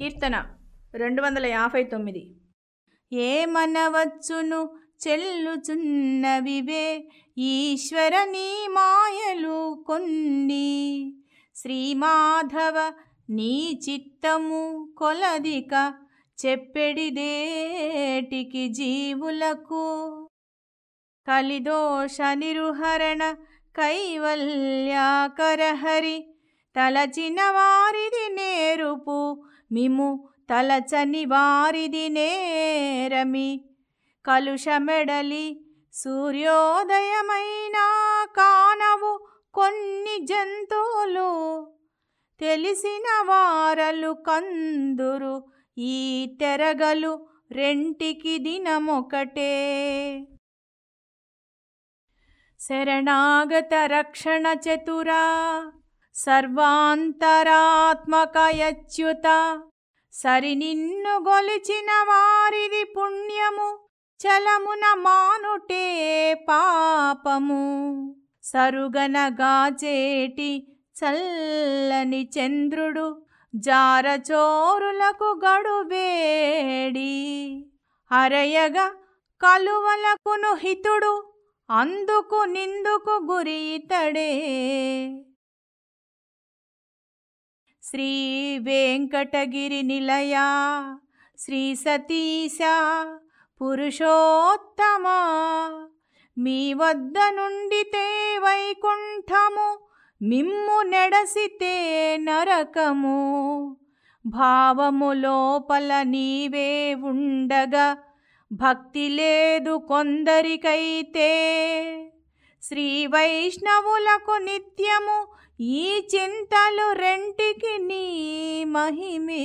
కీర్తన రెండు వందల యాభై తొమ్మిది. ఏమనవచ్చును చెల్లుచున్నవివే ఈశ్వర నీ మాయలు కొన్ని. శ్రీమాధవ నీ చిత్తము కొలదిక చెప్పెడిదేటికి జీవులకు. కలిదోష నిరుహరణ కైవల్యాకరహరి తలచిన వారిది నేరుపు మిము తలచని వారిది నేరమి. కలుషమెడలి సూర్యోదయమైన కానవు కొన్ని జంతువులు. తెలిసిన వారలు కందురు ఈ తెరగలు రెంటికి దినమొకటే. శరణాగత రక్షణ చతురా. సర్వాంతరాత్మకయచ్యుత. సరి నిన్ను గొలిచిన వారిది పుణ్యము చలమున మానుటే పాపము. సరుగనగాచేటి చల్లని చంద్రుడు జారచోరులకు గడువేడి. అరయగా కలువలకును హితుడు అందుకు నిందుకు గురితడే శ్రీ వెంకటగిరి నిలయ శ్రీ సతీశ పురుషోత్తమ. మీ వద్ద నుండితే వైకుంఠము మిమ్ము నెడసితే నరకము. భావము లోపల నీవే ఉండగా భక్తి లేదు కొందరికైతే. శ్రీ వైష్ణవులకు నిత్యము ఈ చింతలు రెంటికి నీ మహిమే.